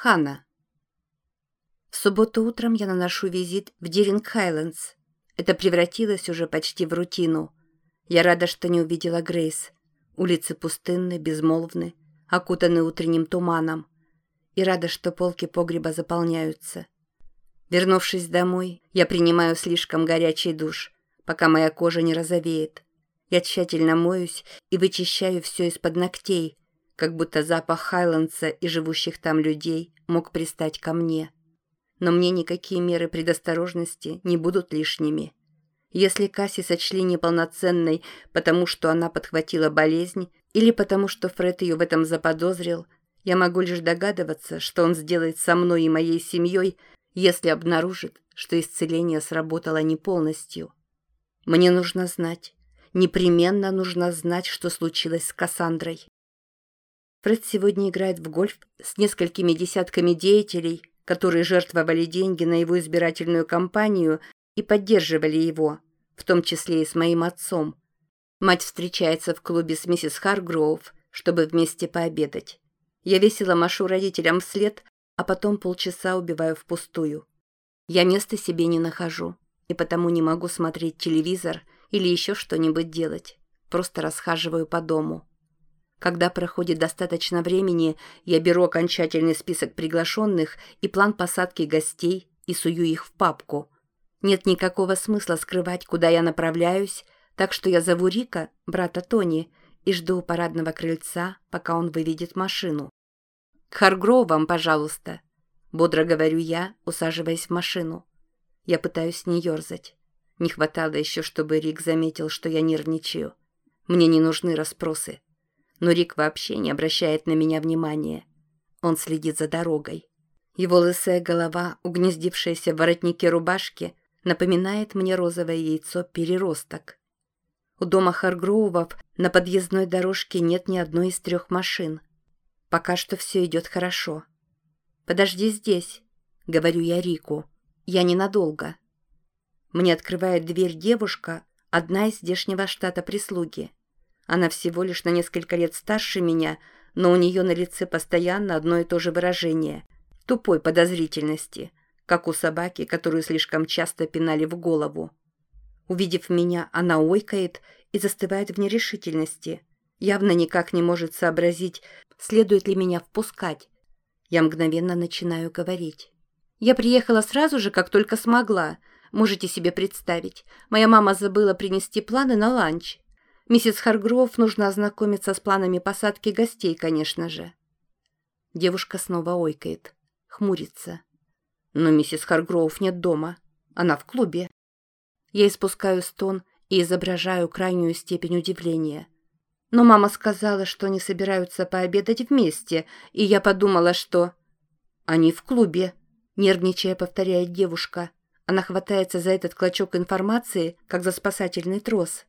Ханна. В субботу утром я наношу визит в Диринг Хайлендс. Это превратилось уже почти в рутину. Я рада, что не увидела Грейс. Улицы пустынны, безмолвны, окутаны утренним туманом. И рада, что полки погреба заполняются. Вернувшись домой, я принимаю слишком горячий душ, пока моя кожа не розовеет. Я тщательно моюсь и вычищаю все из-под ногтей, как будто запах Хайландса и живущих там людей мог пристать ко мне. Но мне никакие меры предосторожности не будут лишними. Если Касси сочли неполноценной, потому что она подхватила болезнь, или потому что Фред ее в этом заподозрил, я могу лишь догадываться, что он сделает со мной и моей семьей, если обнаружит, что исцеление сработало не полностью. Мне нужно знать, непременно нужно знать, что случилось с Кассандрой. Фред сегодня играет в гольф с несколькими десятками деятелей, которые жертвовали деньги на его избирательную кампанию и поддерживали его, в том числе и с моим отцом. Мать встречается в клубе с миссис Харгроув, чтобы вместе пообедать. Я весело машу родителям вслед, а потом полчаса убиваю впустую. Я места себе не нахожу, и потому не могу смотреть телевизор или еще что-нибудь делать. Просто расхаживаю по дому. Когда проходит достаточно времени, я беру окончательный список приглашенных и план посадки гостей и сую их в папку. Нет никакого смысла скрывать, куда я направляюсь, так что я зову Рика, брата Тони, и жду у парадного крыльца, пока он выведет машину. «К Харгровам, пожалуйста», — бодро говорю я, усаживаясь в машину. Я пытаюсь не ерзать. Не хватало еще, чтобы Рик заметил, что я нервничаю. Мне не нужны расспросы но Рик вообще не обращает на меня внимания. Он следит за дорогой. Его лысая голова, угнездившаяся в воротнике рубашки, напоминает мне розовое яйцо переросток. У дома Харгроувов на подъездной дорожке нет ни одной из трех машин. Пока что все идет хорошо. «Подожди здесь», — говорю я Рику. «Я ненадолго». Мне открывает дверь девушка, одна из здешнего штата прислуги. Она всего лишь на несколько лет старше меня, но у нее на лице постоянно одно и то же выражение – тупой подозрительности, как у собаки, которую слишком часто пинали в голову. Увидев меня, она ойкает и застывает в нерешительности. Явно никак не может сообразить, следует ли меня впускать. Я мгновенно начинаю говорить. «Я приехала сразу же, как только смогла. Можете себе представить. Моя мама забыла принести планы на ланч. Миссис Харгров нужно ознакомиться с планами посадки гостей, конечно же. Девушка снова ойкает, хмурится. Но миссис Харгроув нет дома. Она в клубе. Я испускаю стон и изображаю крайнюю степень удивления. Но мама сказала, что они собираются пообедать вместе, и я подумала, что... Они в клубе, нервничая повторяет девушка. Она хватается за этот клочок информации, как за спасательный трос.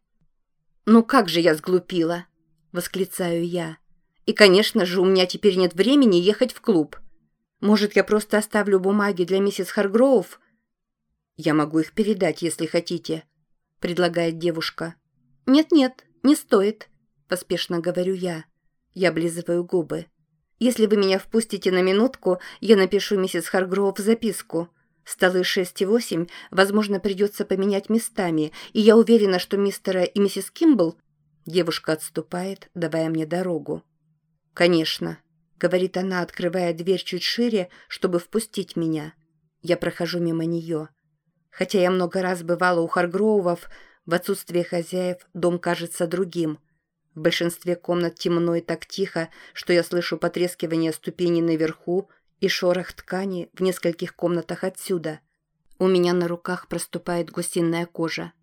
«Ну как же я сглупила!» — восклицаю я. «И, конечно же, у меня теперь нет времени ехать в клуб. Может, я просто оставлю бумаги для миссис Харгроув?» «Я могу их передать, если хотите», — предлагает девушка. «Нет-нет, не стоит», — поспешно говорю я. Я облизываю губы. «Если вы меня впустите на минутку, я напишу миссис Харгроув записку. Столы 6 и 8, возможно, придется поменять местами, и я уверена, что мистера и миссис Кимбл... Девушка отступает, давая мне дорогу. «Конечно», — говорит она, открывая дверь чуть шире, чтобы впустить меня. Я прохожу мимо нее. Хотя я много раз бывала у Харгроувов, в отсутствие хозяев дом кажется другим. В большинстве комнат темно и так тихо, что я слышу потрескивание ступеней наверху, и шорох ткани в нескольких комнатах отсюда. У меня на руках проступает гусиная кожа.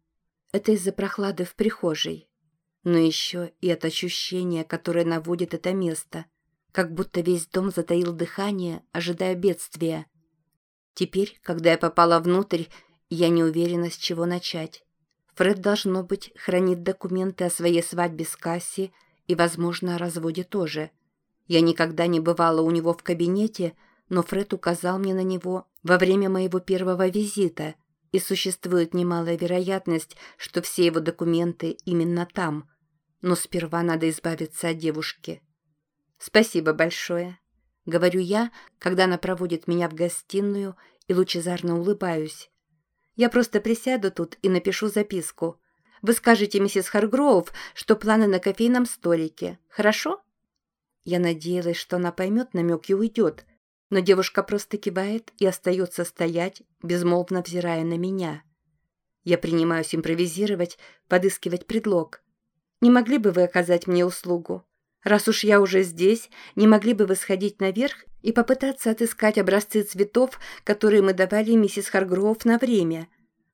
Это из-за прохлады в прихожей. Но еще и от ощущения, которое наводит это место, как будто весь дом затаил дыхание, ожидая бедствия. Теперь, когда я попала внутрь, я не уверена, с чего начать. Фред, должно быть, хранит документы о своей свадьбе с Касси и, возможно, о разводе тоже. Я никогда не бывала у него в кабинете, но Фред указал мне на него во время моего первого визита, и существует немалая вероятность, что все его документы именно там. Но сперва надо избавиться от девушки. «Спасибо большое», —— говорю я, когда она проводит меня в гостиную и лучезарно улыбаюсь. «Я просто присяду тут и напишу записку. Вы скажете миссис Харгроув, что планы на кофейном столике. Хорошо?» Я надеялась, что она поймет намек и уйдет, но девушка просто кивает и остается стоять, безмолвно взирая на меня. Я принимаюсь импровизировать, подыскивать предлог. «Не могли бы вы оказать мне услугу? Раз уж я уже здесь, не могли бы вы сходить наверх и попытаться отыскать образцы цветов, которые мы давали миссис Харгроув на время?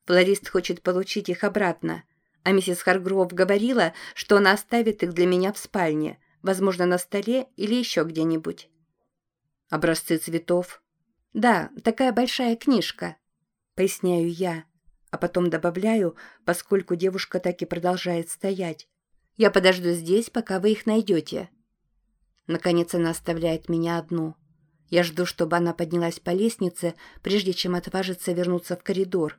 Флорист хочет получить их обратно, а миссис Харгроув говорила, что она оставит их для меня в спальне, возможно, на столе или еще где-нибудь». «Образцы цветов?» «Да, такая большая книжка», — поясняю я, а потом добавляю, поскольку девушка так и продолжает стоять. «Я подожду здесь, пока вы их найдете». Наконец она оставляет меня одну. Я жду, чтобы она поднялась по лестнице, прежде чем отважиться вернуться в коридор.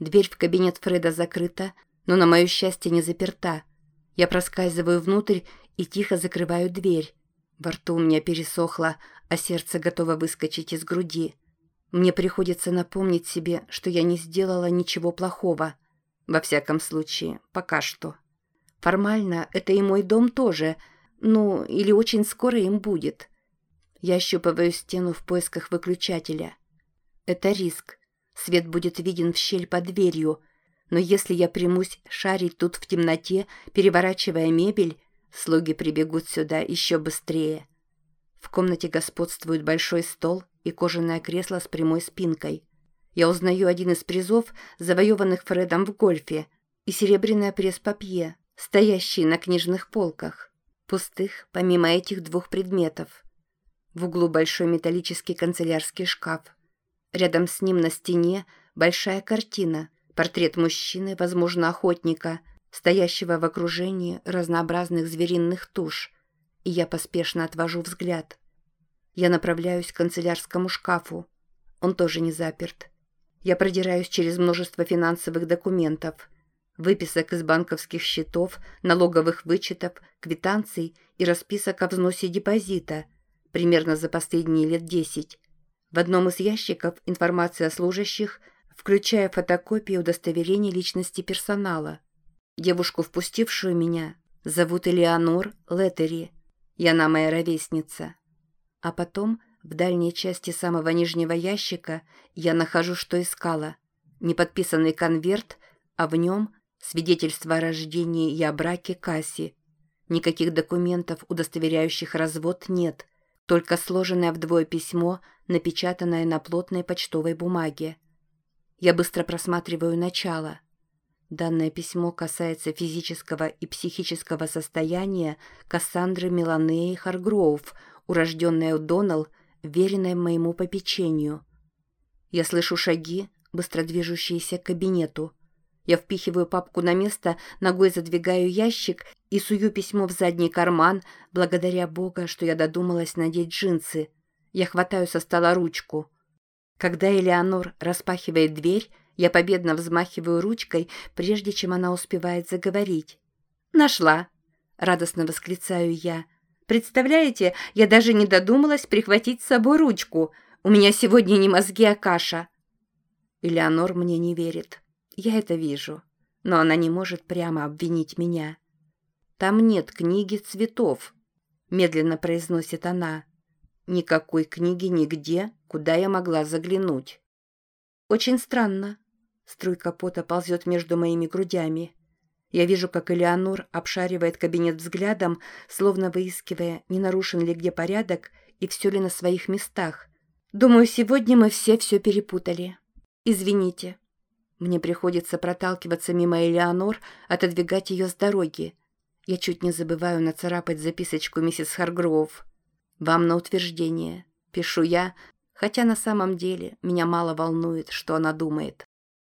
Дверь в кабинет Фреда закрыта, но, на мое счастье, не заперта. Я проскальзываю внутрь и тихо закрываю дверь. Во рту у меня пересохло, а сердце готово выскочить из груди. Мне приходится напомнить себе, что я не сделала ничего плохого. Во всяком случае, пока что. Формально это и мой дом тоже, ну, или очень скоро им будет. Я ощупываю стену в поисках выключателя. Это риск. Свет будет виден в щель под дверью, но если я примусь шарить тут в темноте, переворачивая мебель, слуги прибегут сюда еще быстрее. В комнате господствует большой стол и кожаное кресло с прямой спинкой. Я узнаю один из призов, завоеванных Фредом в гольфе, и серебряное пресс-папье, стоящие на книжных полках, пустых помимо этих двух предметов. В углу большой металлический канцелярский шкаф. Рядом с ним на стене большая картина, портрет мужчины, возможно, охотника, стоящего в окружении разнообразных звериных туш, и я поспешно отвожу взгляд. Я направляюсь к канцелярскому шкафу. Он тоже не заперт. Я продираюсь через множество финансовых документов, выписок из банковских счетов, налоговых вычетов, квитанций и расписок о взносе депозита, примерно за последние лет десять. В одном из ящиков информация о служащих, включая фотокопии удостоверений личности персонала. Девушку, впустившую меня, зовут Элеонор Леттери – и она моя ровесница. А потом, в дальней части самого нижнего ящика, я нахожу, что искала. Неподписанный конверт, а в нем свидетельство о рождении и о браке Касси. Никаких документов, удостоверяющих развод, нет, только сложенное вдвое письмо, напечатанное на плотной почтовой бумаге. Я быстро просматриваю начало. Данное письмо касается физического и психического состояния Кассандры Меланеи Харгроув, урожденной О'Доннелл, веренной моему попечению. Я слышу шаги, быстро движущиеся к кабинету. Я впихиваю папку на место, ногой задвигаю ящик и сую письмо в задний карман, благодаря Бога, что я додумалась надеть джинсы. Я хватаю со стола ручку. Когда Элеонор распахивает дверь, я победно взмахиваю ручкой, прежде чем она успевает заговорить. «Нашла!» — радостно восклицаю я. «Представляете, я даже не додумалась прихватить с собой ручку. У меня сегодня не мозги, а каша». Элеонор мне не верит. Я это вижу. Но она не может прямо обвинить меня. «Там нет книги цветов», — медленно произносит она. «Никакой книги нигде, куда я могла заглянуть». «Очень странно», Струйка пота ползет между моими грудями. Я вижу, как Элеонор обшаривает кабинет взглядом, словно выискивая, не нарушен ли где порядок и все ли на своих местах. Думаю, сегодня мы все все перепутали. Извините. Мне приходится проталкиваться мимо Элеонор, отодвигать ее с дороги. Я чуть не забываю нацарапать записочку миссис Харгроув. «Вам на утверждение», — пишу я, хотя на самом деле меня мало волнует, что она думает.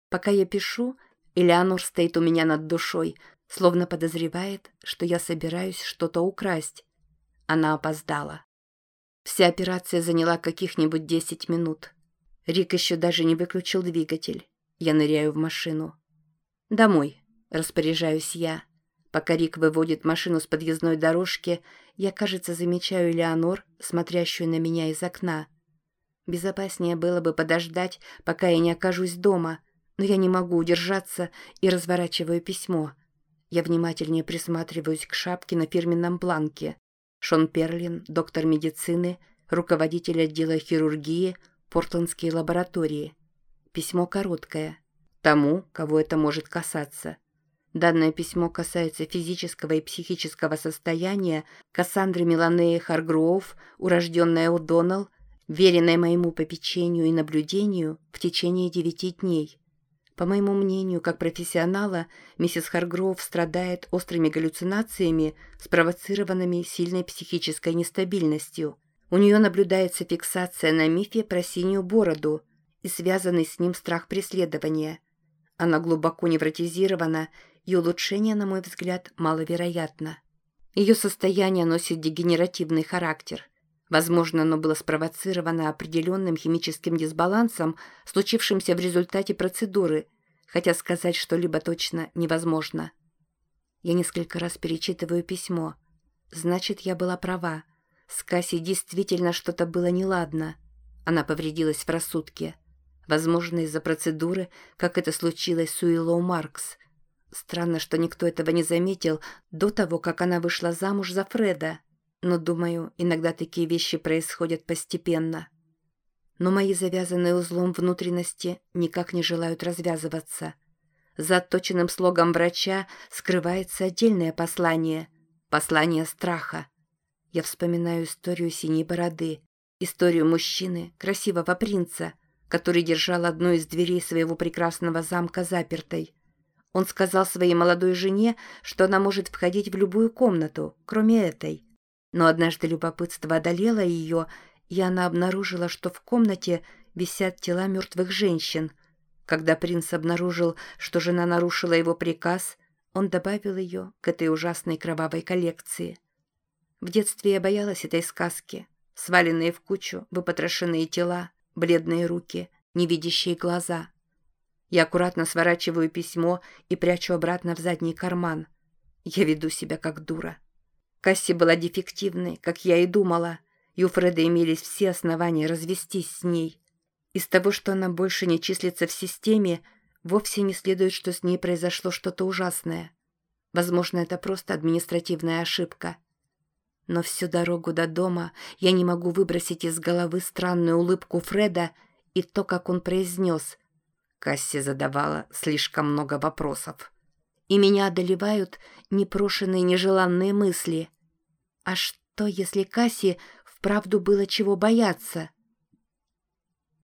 Пока я пишу, Элеонор стоит у меня над душой, словно подозревает, что я собираюсь что-то украсть. Она опоздала. Вся операция заняла каких-нибудь десять минут. Рик еще даже не выключил двигатель. Я ныряю в машину. «Домой», — распоряжаюсь я. Пока Рик выводит машину с подъездной дорожки, я, кажется, замечаю Леонор, смотрящую на меня из окна. Безопаснее было бы подождать, пока я не окажусь дома, но я не могу удержаться и разворачиваю письмо. Я внимательнее присматриваюсь к шапке на фирменном бланке. Шон Перлин, доктор медицины, руководитель отдела хирургии, Портландские лаборатории. Письмо короткое. Тому, кого это может касаться. Данное письмо касается физического и психического состояния Кассандры Меланеи Харгроув, урожденной О'Доннелл, веренной моему попечению и наблюдению в течение девяти дней. По моему мнению, как профессионала, миссис Харгроув страдает острыми галлюцинациями, спровоцированными сильной психической нестабильностью. У нее наблюдается фиксация на мифе про синюю бороду и связанный с ним страх преследования. Она глубоко невротизирована и улучшение, на мой взгляд, маловероятно. Ее состояние носит дегенеративный характер. Возможно, оно было спровоцировано определенным химическим дисбалансом, случившимся в результате процедуры, хотя сказать что-либо точно невозможно. Я несколько раз перечитываю письмо. Значит, я была права. С Касси действительно что-то было неладно. Она повредилась в рассудке. Возможно, из-за процедуры, как это случилось с Уиллоу Маркс – Странно, что никто этого не заметил до того, как она вышла замуж за Фреда. Но, думаю, иногда такие вещи происходят постепенно. Но мои завязанные узлом внутренности никак не желают развязываться. За отточенным слогом врача скрывается отдельное послание. Послание страха. Я вспоминаю историю синей бороды. Историю мужчины, красивого принца, который держал одну из дверей своего прекрасного замка запертой. Он сказал своей молодой жене, что она может входить в любую комнату, кроме этой. Но однажды любопытство одолело ее, и она обнаружила, что в комнате висят тела мертвых женщин. Когда принц обнаружил, что жена нарушила его приказ, он добавил ее к этой ужасной кровавой коллекции. В детстве я боялась этой сказки. Сваленные в кучу, выпотрошенные тела, бледные руки, невидящие глаза — я аккуратно сворачиваю письмо и прячу обратно в задний карман. Я веду себя как дура. Касси была дефективной, как я и думала, и у Фреда имелись все основания развестись с ней. Из того, что она больше не числится в системе, вовсе не следует, что с ней произошло что-то ужасное. Возможно, это просто административная ошибка. Но всю дорогу до дома я не могу выбросить из головы странную улыбку Фреда и то, как он произнес – Касси задавала слишком много вопросов. И меня одолевают непрошенные нежеланные мысли. А что, если Касси вправду было чего бояться?